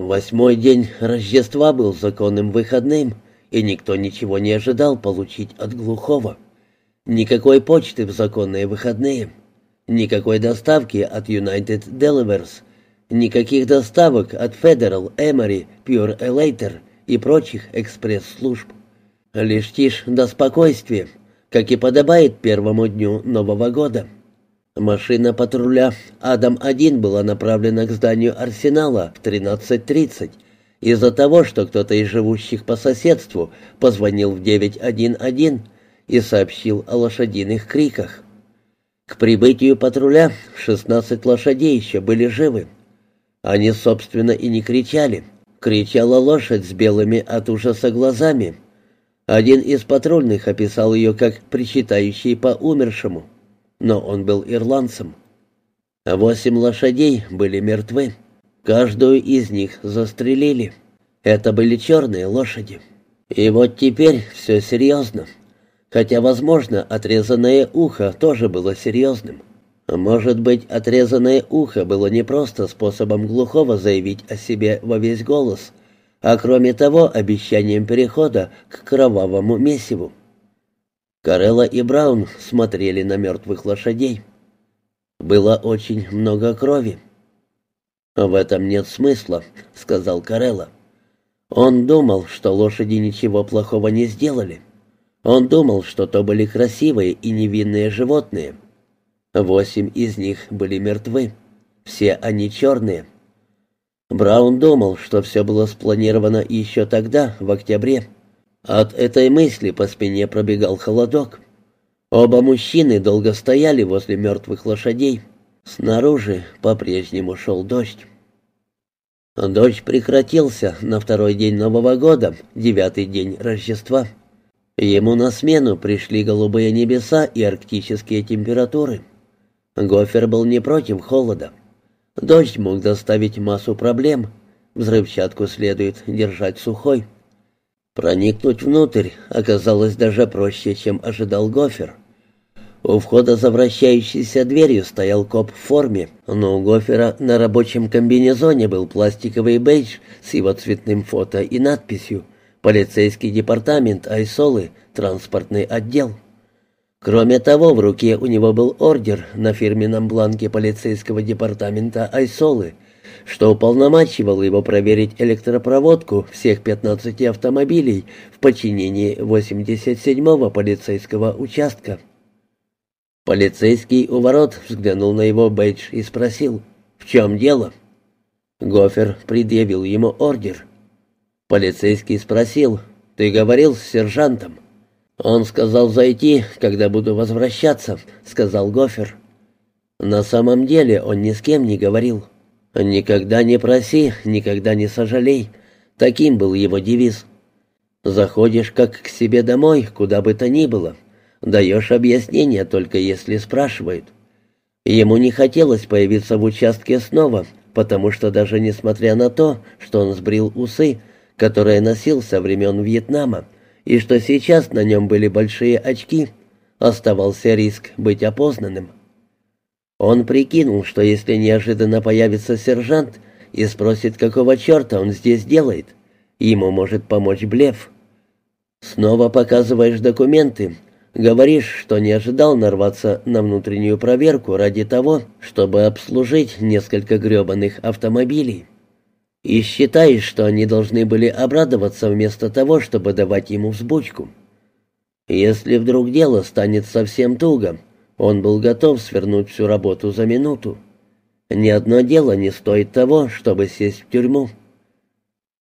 Восьмой день Рождества был законным выходным, и никто ничего не ожидал получить от глухого. Никакой почты в законные выходные, никакой доставки от United Deliveries, никаких доставок от Federal, Emory, Pure Elater и прочих экспресс-служб. Лишь тишь до спокойствия, как и подобает первому дню Нового года. Машина патруля «Адам-1» была направлена к зданию арсенала в 13.30 из-за того, что кто-то из живущих по соседству позвонил в 911 и сообщил о лошадиных криках. К прибытию патруля 16 лошадей еще были живы. Они, собственно, и не кричали. Кричала лошадь с белыми от ужаса глазами. Один из патрульных описал ее как причитающий по умершему но он был ирландцем. Восемь лошадей были мертвы. Каждую из них застрелили. Это были черные лошади. И вот теперь все серьезно. Хотя, возможно, отрезанное ухо тоже было серьезным. Может быть, отрезанное ухо было не просто способом глухого заявить о себе во весь голос, а кроме того обещанием перехода к кровавому месиву. Карелла и Браун смотрели на мертвых лошадей. Было очень много крови. «В этом нет смысла», — сказал Карелла. Он думал, что лошади ничего плохого не сделали. Он думал, что то были красивые и невинные животные. Восемь из них были мертвы. Все они черные. Браун думал, что все было спланировано еще тогда, в октябре. От этой мысли по спине пробегал холодок. Оба мужчины долго стояли возле мертвых лошадей. Снаружи по-прежнему шел дождь. Дождь прекратился на второй день Нового года, девятый день Рождества. Ему на смену пришли голубые небеса и арктические температуры. Гофер был не против холода. Дождь мог доставить массу проблем. Взрывчатку следует держать сухой. Проникнуть внутрь оказалось даже проще, чем ожидал Гофер. У входа за вращающейся дверью стоял коп в форме, но у Гофера на рабочем комбинезоне был пластиковый бейдж с его цветным фото и надписью «Полицейский департамент Айсолы, транспортный отдел». Кроме того, в руке у него был ордер на фирменном бланке полицейского департамента Айсолы – что уполномачивал его проверить электропроводку всех 15 автомобилей в подчинении 87-го полицейского участка. Полицейский у ворот взглянул на его бейдж и спросил, «В чем дело?» Гофер предъявил ему ордер. Полицейский спросил, «Ты говорил с сержантом?» «Он сказал зайти, когда буду возвращаться», — сказал Гофер. На самом деле он ни с кем не говорил. «Никогда не проси, никогда не сожалей». Таким был его девиз. Заходишь как к себе домой, куда бы то ни было. Даешь объяснение только если спрашивают. Ему не хотелось появиться в участке снова, потому что даже несмотря на то, что он сбрил усы, которые носил со времен Вьетнама, и что сейчас на нем были большие очки, оставался риск быть опознанным. Он прикинул, что если неожиданно появится сержант и спросит, какого черта он здесь делает, ему может помочь блеф. Снова показываешь документы, говоришь, что не ожидал нарваться на внутреннюю проверку ради того, чтобы обслужить несколько гребаных автомобилей. И считаешь, что они должны были обрадоваться вместо того, чтобы давать ему взбучку. Если вдруг дело станет совсем туго, он был готов свернуть всю работу за минуту. Ни одно дело не стоит того, чтобы сесть в тюрьму.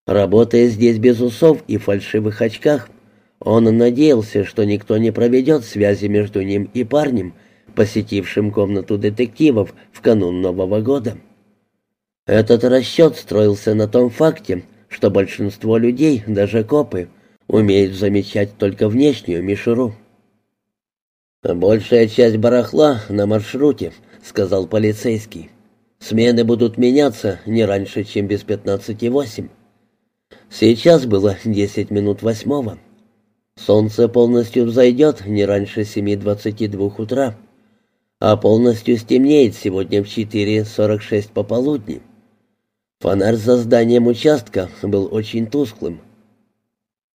Работая здесь без усов и фальшивых очках, он надеялся, что никто не проведет связи между ним и парнем, посетившим комнату детективов в канун Нового года. Этот расчет строился на том факте, что большинство людей, даже копы, умеют замечать только внешнюю мишуру. «Большая часть барахла на маршруте», — сказал полицейский. «Смены будут меняться не раньше, чем без пятнадцати восемь». Сейчас было десять минут восьмого. Солнце полностью взойдет не раньше семи двадцати двух утра, а полностью стемнеет сегодня в четыре сорок шесть пополудни. Фонарь за зданием участка был очень тусклым.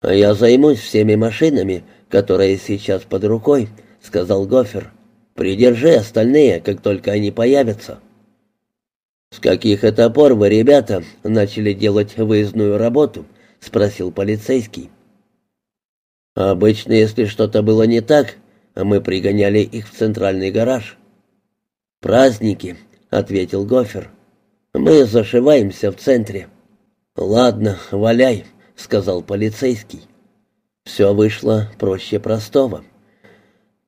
«А «Я займусь всеми машинами, которые сейчас под рукой», — сказал Гофер. «Придержи остальные, как только они появятся». «С каких это пор вы, ребята, начали делать выездную работу?» — спросил полицейский. «Обычно, если что-то было не так, мы пригоняли их в центральный гараж». «Праздники», — ответил Гофер. Мы зашиваемся в центре. Ладно, валяй, сказал полицейский. Все вышло проще простого.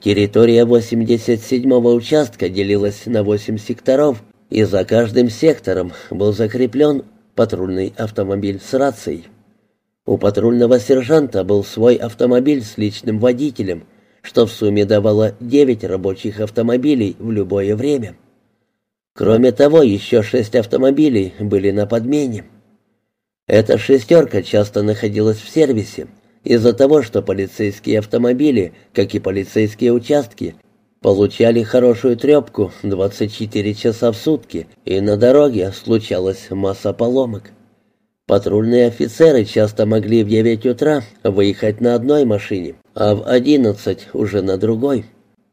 Территория 87-го участка делилась на 8 секторов, и за каждым сектором был закреплен патрульный автомобиль с рацией. У патрульного сержанта был свой автомобиль с личным водителем, что в сумме давало 9 рабочих автомобилей в любое время. Кроме того, еще шесть автомобилей были на подмене. Эта шестерка часто находилась в сервисе из-за того, что полицейские автомобили, как и полицейские участки, получали хорошую трепку 24 часа в сутки, и на дороге случалась масса поломок. Патрульные офицеры часто могли в 9 утра выехать на одной машине, а в 11 уже на другой.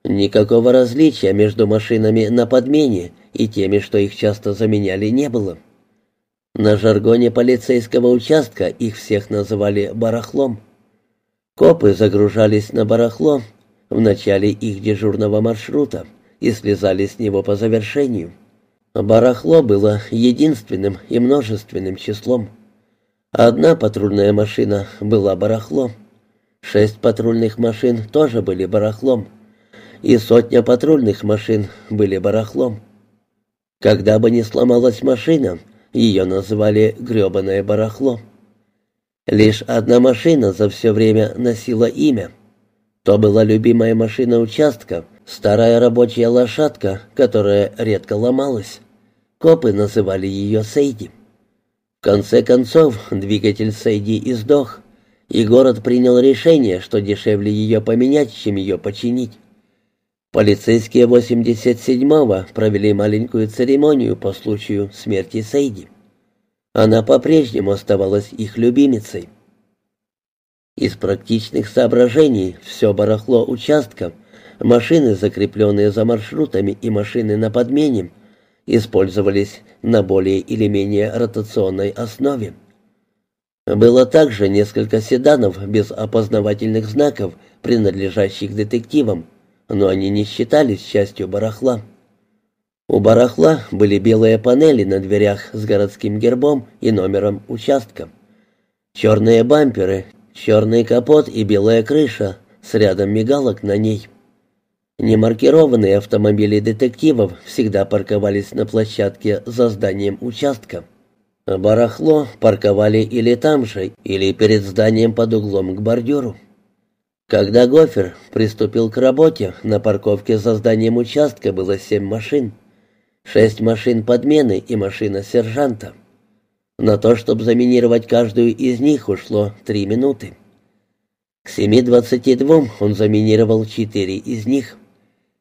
Никакого различия между машинами на подмене и теми, что их часто заменяли, не было. На жаргоне полицейского участка их всех называли «барахлом». Копы загружались на барахло в начале их дежурного маршрута и слезали с него по завершению. Барахло было единственным и множественным числом. Одна патрульная машина была барахло. Шесть патрульных машин тоже были барахлом. И сотня патрульных машин были барахлом. Когда бы ни сломалась машина, ее называли «гребаное барахло». Лишь одна машина за все время носила имя. То была любимая машина участка, старая рабочая лошадка, которая редко ломалась. Копы называли ее Сейди. В конце концов, двигатель Сейди издох, и город принял решение, что дешевле ее поменять, чем ее починить. Полицейские 87-го провели маленькую церемонию по случаю смерти Сейди. Она по-прежнему оставалась их любимицей. Из практичных соображений все барахло участка, машины, закрепленные за маршрутами и машины на подмене, использовались на более или менее ротационной основе. Было также несколько седанов без опознавательных знаков, принадлежащих детективам, но они не считались частью барахла. У барахла были белые панели на дверях с городским гербом и номером участка. Черные бамперы, черный капот и белая крыша с рядом мигалок на ней. Немаркированные автомобили детективов всегда парковались на площадке за зданием участка. Барахло парковали или там же, или перед зданием под углом к бордюру. Когда Гофер приступил к работе, на парковке за зданием участка было семь машин. Шесть машин подмены и машина сержанта. На то, чтобы заминировать каждую из них, ушло три минуты. К 7.22 он заминировал четыре из них.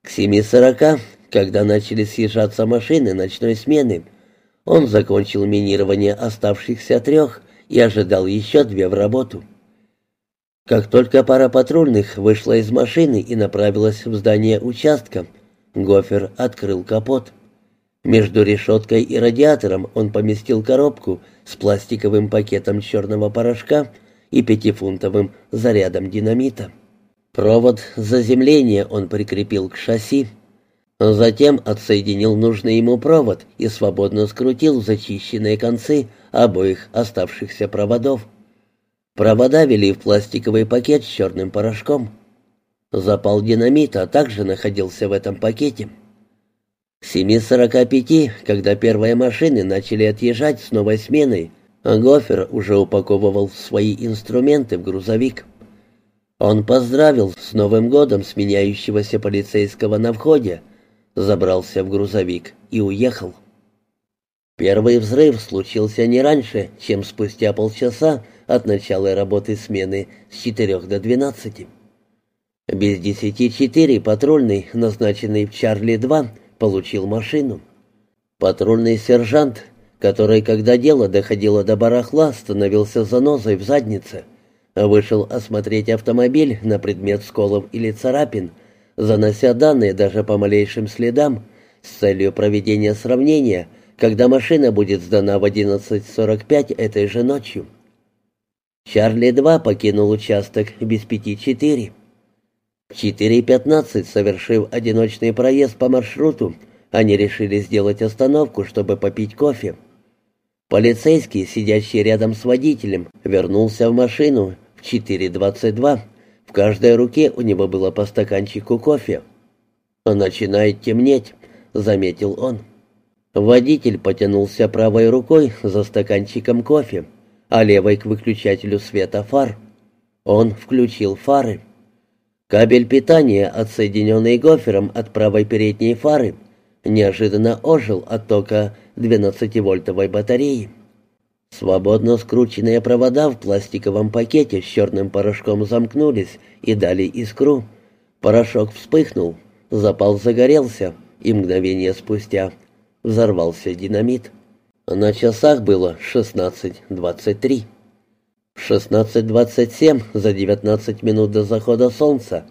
К 7.40, когда начали съезжаться машины ночной смены, он закончил минирование оставшихся трех и ожидал еще две в работу. Как только пара патрульных вышла из машины и направилась в здание участка, Гофер открыл капот. Между решеткой и радиатором он поместил коробку с пластиковым пакетом черного порошка и пятифунтовым зарядом динамита. Провод заземления он прикрепил к шасси. Затем отсоединил нужный ему провод и свободно скрутил зачищенные концы обоих оставшихся проводов. Провода вели в пластиковый пакет с черным порошком. Запал динамита также находился в этом пакете. К 7.45, когда первые машины начали отъезжать с новой сменой, Гофер уже упаковывал свои инструменты в грузовик. Он поздравил с Новым годом сменяющегося полицейского на входе, забрался в грузовик и уехал. Первый взрыв случился не раньше, чем спустя полчаса от начала работы смены с 4 до 12. Без десяти четыре патрульный, назначенный в Чарли-2, получил машину. Патрульный сержант, который, когда дело доходило до барахла, становился занозой в заднице. Вышел осмотреть автомобиль на предмет сколов или царапин, занося данные даже по малейшим следам, с целью проведения сравнения, когда машина будет сдана в 11.45 этой же ночью. Чарли-2 покинул участок без пяти четыре. В 4.15, совершив одиночный проезд по маршруту, они решили сделать остановку, чтобы попить кофе. Полицейский, сидящий рядом с водителем, вернулся в машину в 4.22. В каждой руке у него было по стаканчику кофе. «Начинает темнеть», — заметил он. Водитель потянулся правой рукой за стаканчиком кофе, а левой к выключателю света фар. Он включил фары. Кабель питания, отсоединенный гофером от правой передней фары, неожиданно ожил от тока 12-вольтовой батареи. Свободно скрученные провода в пластиковом пакете с черным порошком замкнулись и дали искру. Порошок вспыхнул, запал загорелся, и мгновение спустя взорвался динамит. На часах было 16.23. В 16.27, за 19 минут до захода солнца,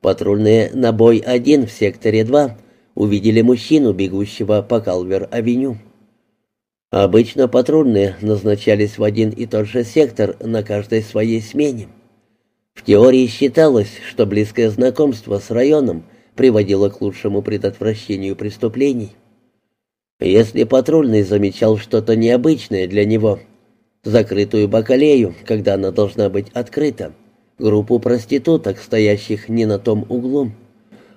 патрульные на бой-1 в секторе 2 увидели мужчину, бегущего по Калвер-авеню. Обычно патрульные назначались в один и тот же сектор на каждой своей смене. В теории считалось, что близкое знакомство с районом приводило к лучшему предотвращению преступлений. Если патрульный замечал что-то необычное для него – закрытую бакалею, когда она должна быть открыта, группу проституток, стоящих не на том углу.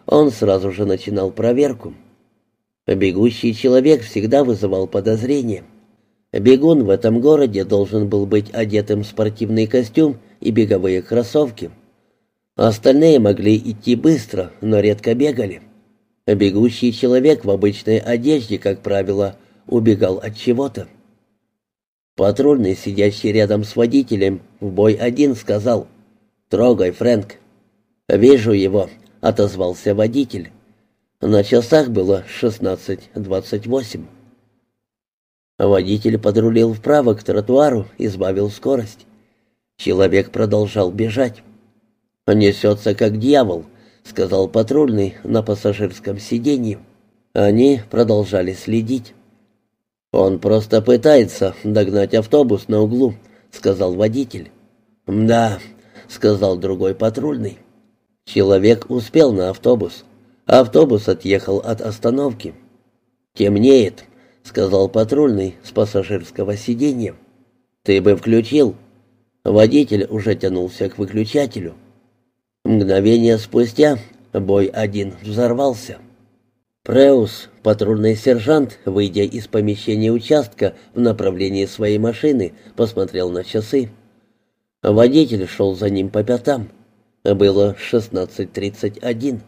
Он сразу же начинал проверку. Бегущий человек всегда вызывал подозрения. Бегун в этом городе должен был быть одетым в спортивный костюм и беговые кроссовки. Остальные могли идти быстро, но редко бегали. Бегущий человек в обычной одежде, как правило, убегал от чего-то. Патрульный, сидящий рядом с водителем, в бой один сказал «Трогай, Фрэнк». «Вижу его», — отозвался водитель. На часах было 16.28. Водитель подрулил вправо к тротуару и сбавил скорость. Человек продолжал бежать. «Несется, как дьявол», — сказал патрульный на пассажирском сиденье. Они продолжали следить. «Он просто пытается догнать автобус на углу», — сказал водитель. «Да», — сказал другой патрульный. Человек успел на автобус. Автобус отъехал от остановки. «Темнеет», — сказал патрульный с пассажирского сиденья. «Ты бы включил». Водитель уже тянулся к выключателю. Мгновение спустя бой один взорвался. Преус, патрульный сержант, выйдя из помещения участка в направлении своей машины, посмотрел на часы. Водитель шел за ним по пятам. Было 16.31.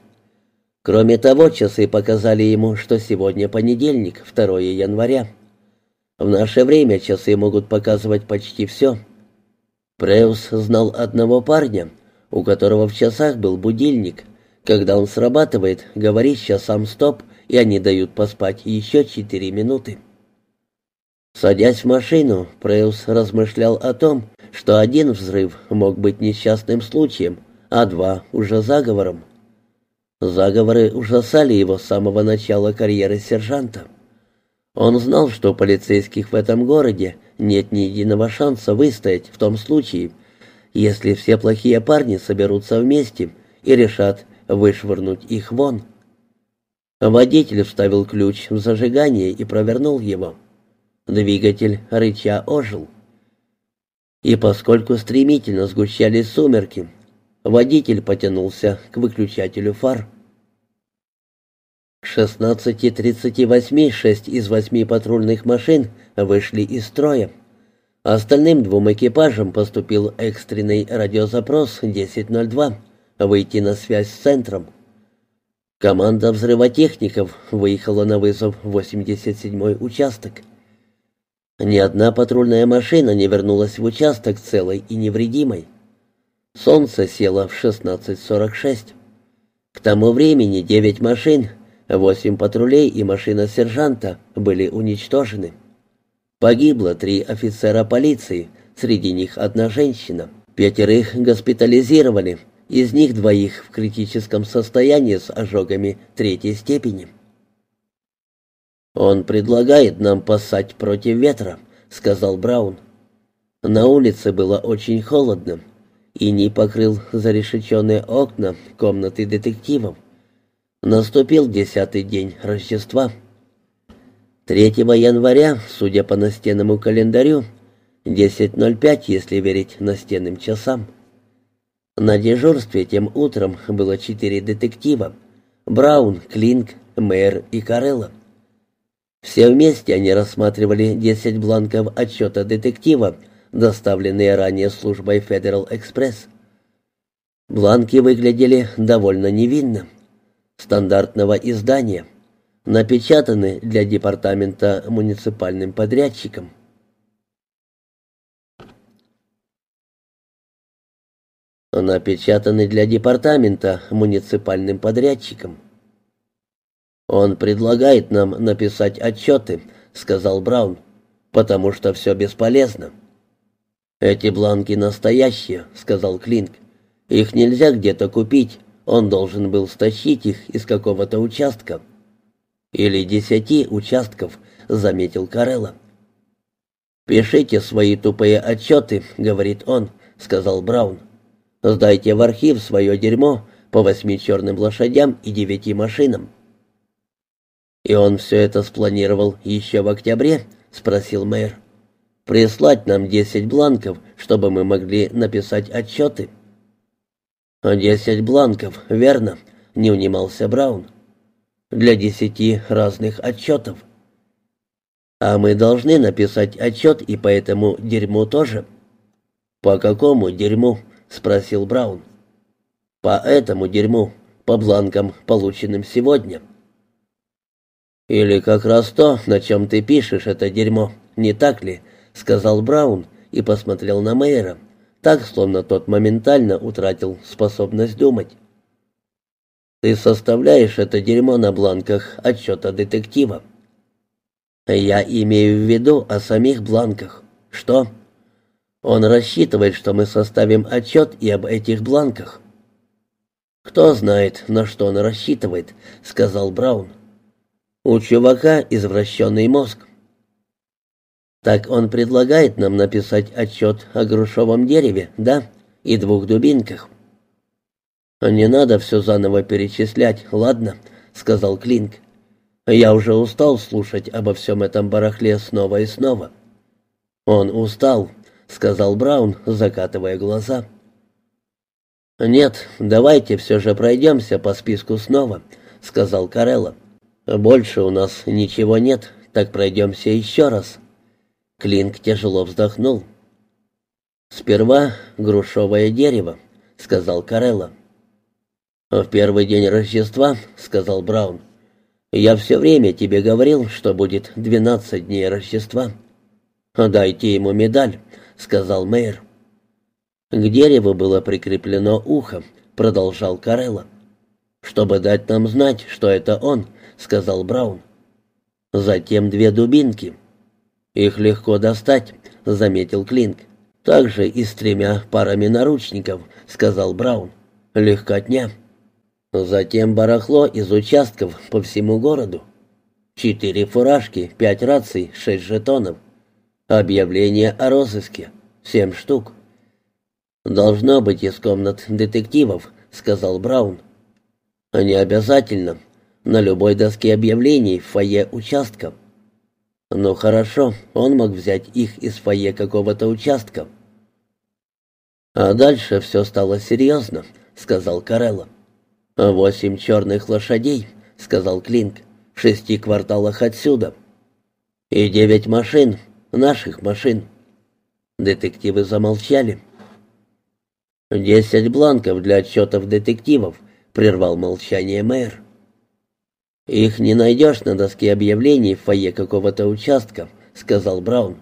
Кроме того, часы показали ему, что сегодня понедельник, 2 января. В наше время часы могут показывать почти все. Преус знал одного парня, у которого в часах был будильник. Когда он срабатывает, говорит часам «стоп», и они дают поспать еще четыре минуты. Садясь в машину, Преус размышлял о том, что один взрыв мог быть несчастным случаем, а два — уже заговором. Заговоры ужасали его с самого начала карьеры сержанта. Он знал, что полицейских в этом городе нет ни единого шанса выстоять в том случае, если все плохие парни соберутся вместе и решат вышвырнуть их вон. Водитель вставил ключ в зажигание и провернул его. Двигатель рыча ожил. И поскольку стремительно сгущались сумерки, водитель потянулся к выключателю фар. К 16.38 шесть из восьми патрульных машин вышли из строя. Остальным двум экипажам поступил экстренный радиозапрос 1002 выйти на связь с центром. Команда взрывотехников выехала на вызов в 87-й участок. Ни одна патрульная машина не вернулась в участок целой и невредимой. Солнце село в 16.46. К тому времени девять машин, восемь патрулей и машина сержанта были уничтожены. Погибло три офицера полиции, среди них одна женщина. Пятерых госпитализировали, из них двоих в критическом состоянии с ожогами третьей степени. «Он предлагает нам пасать против ветра», — сказал Браун. На улице было очень холодно, и не покрыл зарешеченные окна комнаты детективов. Наступил десятый день Рождества. 3 января, судя по настенному календарю, 10.05, если верить настенным часам. На дежурстве тем утром было четыре детектива — Браун, Клинк, Мэр и Карелла. Все вместе они рассматривали 10 бланков отчета детектива, доставленные ранее службой Federal Express. Бланки выглядели довольно невинно. Стандартного издания, напечатаны для департамента муниципальным подрядчиком. Напечатаны для департамента муниципальным подрядчиком. «Он предлагает нам написать отчеты», — сказал Браун, — «потому что все бесполезно». «Эти бланки настоящие», — сказал Клинк. «Их нельзя где-то купить, он должен был стащить их из какого-то участка». «Или десяти участков», — заметил Карелла. «Пишите свои тупые отчеты», — говорит он, — сказал Браун. Сдайте в архив свое дерьмо по восьми черным лошадям и девяти машинам». «И он все это спланировал еще в октябре?» — спросил мэр. «Прислать нам десять бланков, чтобы мы могли написать отчеты». «Десять бланков, верно», — не унимался Браун. «Для десяти разных отчетов». «А мы должны написать отчет и по этому дерьму тоже». «По какому дерьму?» — спросил Браун. «По этому дерьму, по бланкам, полученным сегодня». «Или как раз то, на чем ты пишешь это дерьмо, не так ли?» — сказал Браун и посмотрел на мэра, так, словно тот моментально утратил способность думать. «Ты составляешь это дерьмо на бланках отчета детектива». «Я имею в виду о самих бланках. Что?» Он рассчитывает, что мы составим отчет и об этих бланках. «Кто знает, на что он рассчитывает», — сказал Браун. «У чувака извращенный мозг». «Так он предлагает нам написать отчет о грушевом дереве, да, и двух дубинках». «Не надо все заново перечислять, ладно?» — сказал Клинк. «Я уже устал слушать обо всем этом барахле снова и снова». Он устал, сказал Браун, закатывая глаза. «Нет, давайте все же пройдемся по списку снова», — сказал Карелла. «Больше у нас ничего нет, так пройдемся еще раз». Клинк тяжело вздохнул. «Сперва грушевое дерево», — сказал Карелла. «В первый день Рождества», — сказал Браун, — «я все время тебе говорил, что будет двенадцать дней Рождества». «Дайте ему медаль», сказал мэр. К дереву было прикреплено ухо, продолжал Карелла. Чтобы дать нам знать, что это он, сказал Браун. Затем две дубинки. Их легко достать, заметил Клинк. Также и с тремя парами наручников, сказал Браун. Легкотня. Затем барахло из участков по всему городу. Четыре фуражки, пять раций, шесть жетонов. Объявление о розыске. Семь штук. «Должно быть из комнат детективов», — сказал Браун. «Не обязательно. На любой доске объявлений в фойе участка». «Ну хорошо, он мог взять их из фойе какого-то участка». «А дальше все стало серьезно», — сказал Карелло. «Восемь черных лошадей», — сказал Клинк, — «в шести кварталах отсюда. И девять машин, наших машин. Детективы замолчали. «Десять бланков для отчетов детективов», — прервал молчание мэр. «Их не найдешь на доске объявлений в фойе какого-то участка», — сказал Браун.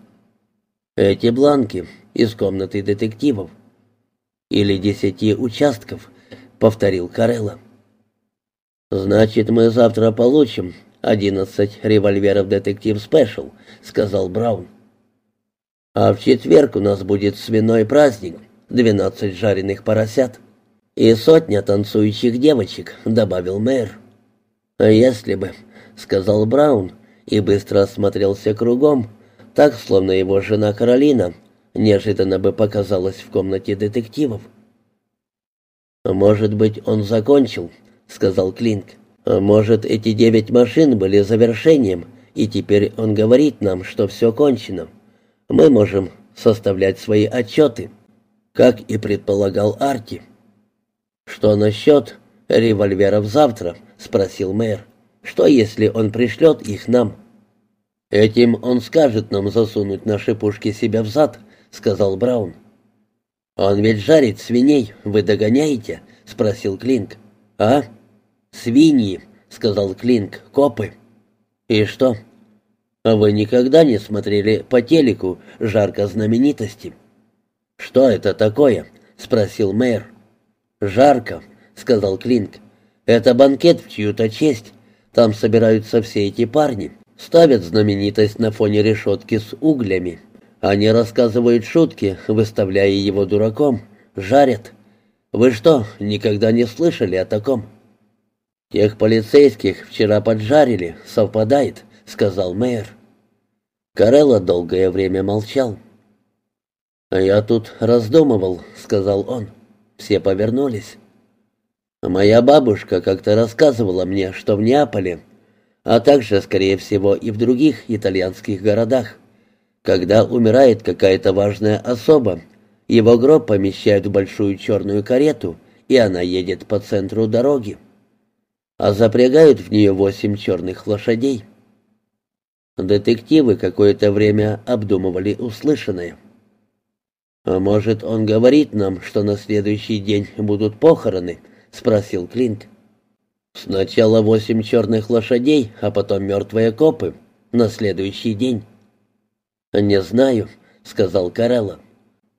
«Эти бланки из комнаты детективов». «Или десяти участков», — повторил Карелла. «Значит, мы завтра получим «Одиннадцать револьверов детектив спешл», — сказал Браун. А в четверг у нас будет свиной праздник, двенадцать жареных поросят и сотня танцующих девочек», — добавил мэр. «А если бы», — сказал Браун и быстро осмотрелся кругом, так, словно его жена Каролина неожиданно бы показалась в комнате детективов. «Может быть, он закончил», — сказал Клинк. «Может, эти девять машин были завершением, и теперь он говорит нам, что все кончено. Мы можем составлять свои отчеты, как и предполагал Арти». «Что насчет револьверов завтра?» — спросил мэр. «Что, если он пришлет их нам?» «Этим он скажет нам засунуть наши пушки себе в зад», — сказал Браун. «Он ведь жарит свиней, вы догоняете?» — спросил Клинк. «А?» «Свиньи», — сказал Клинк, — «копы». «И что?» «А вы никогда не смотрели по телеку «Жарко знаменитости»?» «Что это такое?» — спросил мэр. «Жарко», — сказал Клинк. «Это банкет в чью-то честь. Там собираются все эти парни, ставят знаменитость на фоне решетки с углями». Они рассказывают шутки, выставляя его дураком, жарят. Вы что, никогда не слышали о таком? Тех полицейских вчера поджарили, совпадает, сказал мэр. Карелла долгое время молчал. «А я тут раздумывал», — сказал он. Все повернулись. «Моя бабушка как-то рассказывала мне, что в Неаполе, а также, скорее всего, и в других итальянских городах, когда умирает какая-то важная особа, его гроб помещают в большую черную карету, и она едет по центру дороги. А запрягают в нее восемь черных лошадей. Детективы какое-то время обдумывали услышанное. «А может, он говорит нам, что на следующий день будут похороны?» — спросил Клинт. «Сначала восемь черных лошадей, а потом мертвые копы. На следующий день». «Не знаю», — сказал Карелла.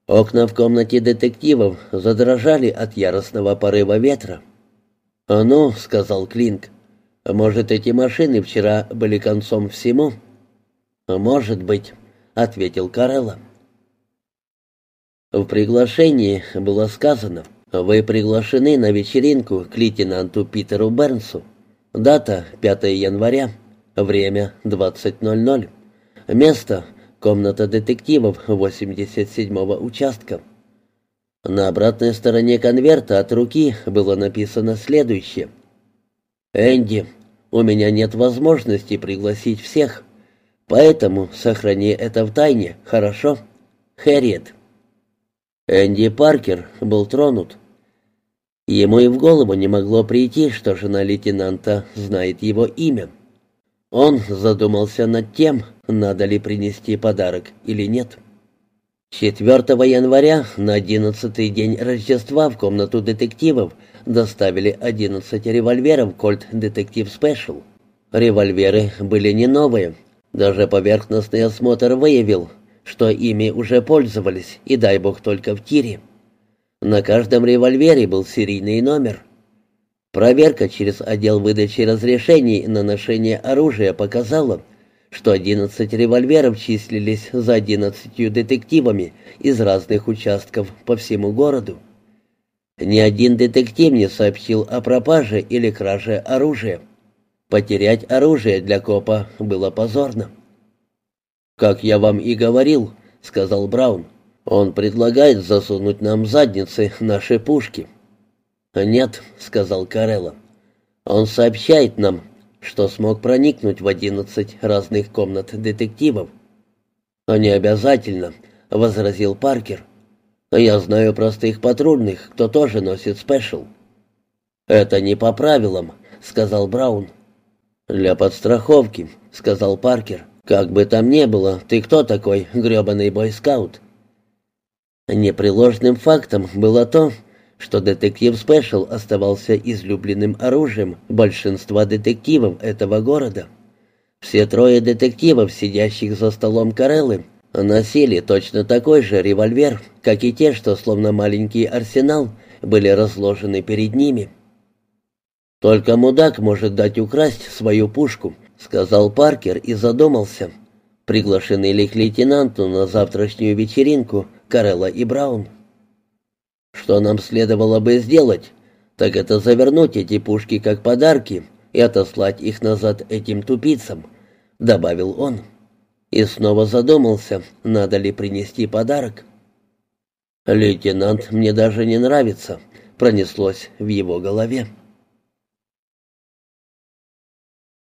Окна в комнате детективов задрожали от яростного порыва ветра. «А ну», — сказал Клинк, — «может, эти машины вчера были концом всему?» «Может быть», — ответил Карелла. В приглашении было сказано, «Вы приглашены на вечеринку к лейтенанту Питеру Бернсу. Дата — 5 января, время — 20.00. Место — Комната детективов 87-го участка. На обратной стороне конверта от руки было написано следующее. «Энди, у меня нет возможности пригласить всех, поэтому сохрани это в тайне, хорошо? Хэрриет». Энди Паркер был тронут. Ему и в голову не могло прийти, что жена лейтенанта знает его имя. Он задумался над тем, надо ли принести подарок или нет. 4 января, на одиннадцатый день Рождества, в комнату детективов доставили 11 револьверов «Кольт Детектив Спешл». Револьверы были не новые. Даже поверхностный осмотр выявил, что ими уже пользовались, и дай бог только в тире. На каждом револьвере был серийный номер. Проверка через отдел выдачи разрешений на ношение оружия показала, что 11 револьверов числились за 11 детективами из разных участков по всему городу. Ни один детектив не сообщил о пропаже или краже оружия. Потерять оружие для копа было позорно. «Как я вам и говорил», — сказал Браун, — «он предлагает засунуть нам задницы наши пушки». «Нет», — сказал Карелло. «Он сообщает нам, что смог проникнуть в одиннадцать разных комнат детективов». «Не обязательно», — возразил Паркер. «Я знаю простых патрульных, кто тоже носит спешл». «Это не по правилам», — сказал Браун. «Для подстраховки», — сказал Паркер. «Как бы там ни было, ты кто такой, грёбаный бойскаут?» Непреложным фактом было то, что детектив Спешл оставался излюбленным оружием большинства детективов этого города. Все трое детективов, сидящих за столом Кареллы, носили точно такой же револьвер, как и те, что словно маленький арсенал были разложены перед ними. «Только мудак может дать украсть свою пушку», — сказал Паркер и задумался. Приглашены ли к лейтенанту на завтрашнюю вечеринку Карелла и Браун? Что нам следовало бы сделать, так это завернуть эти пушки как подарки и отослать их назад этим тупицам, добавил он. И снова задумался, надо ли принести подарок. «Лейтенант мне даже не нравится», — пронеслось в его голове.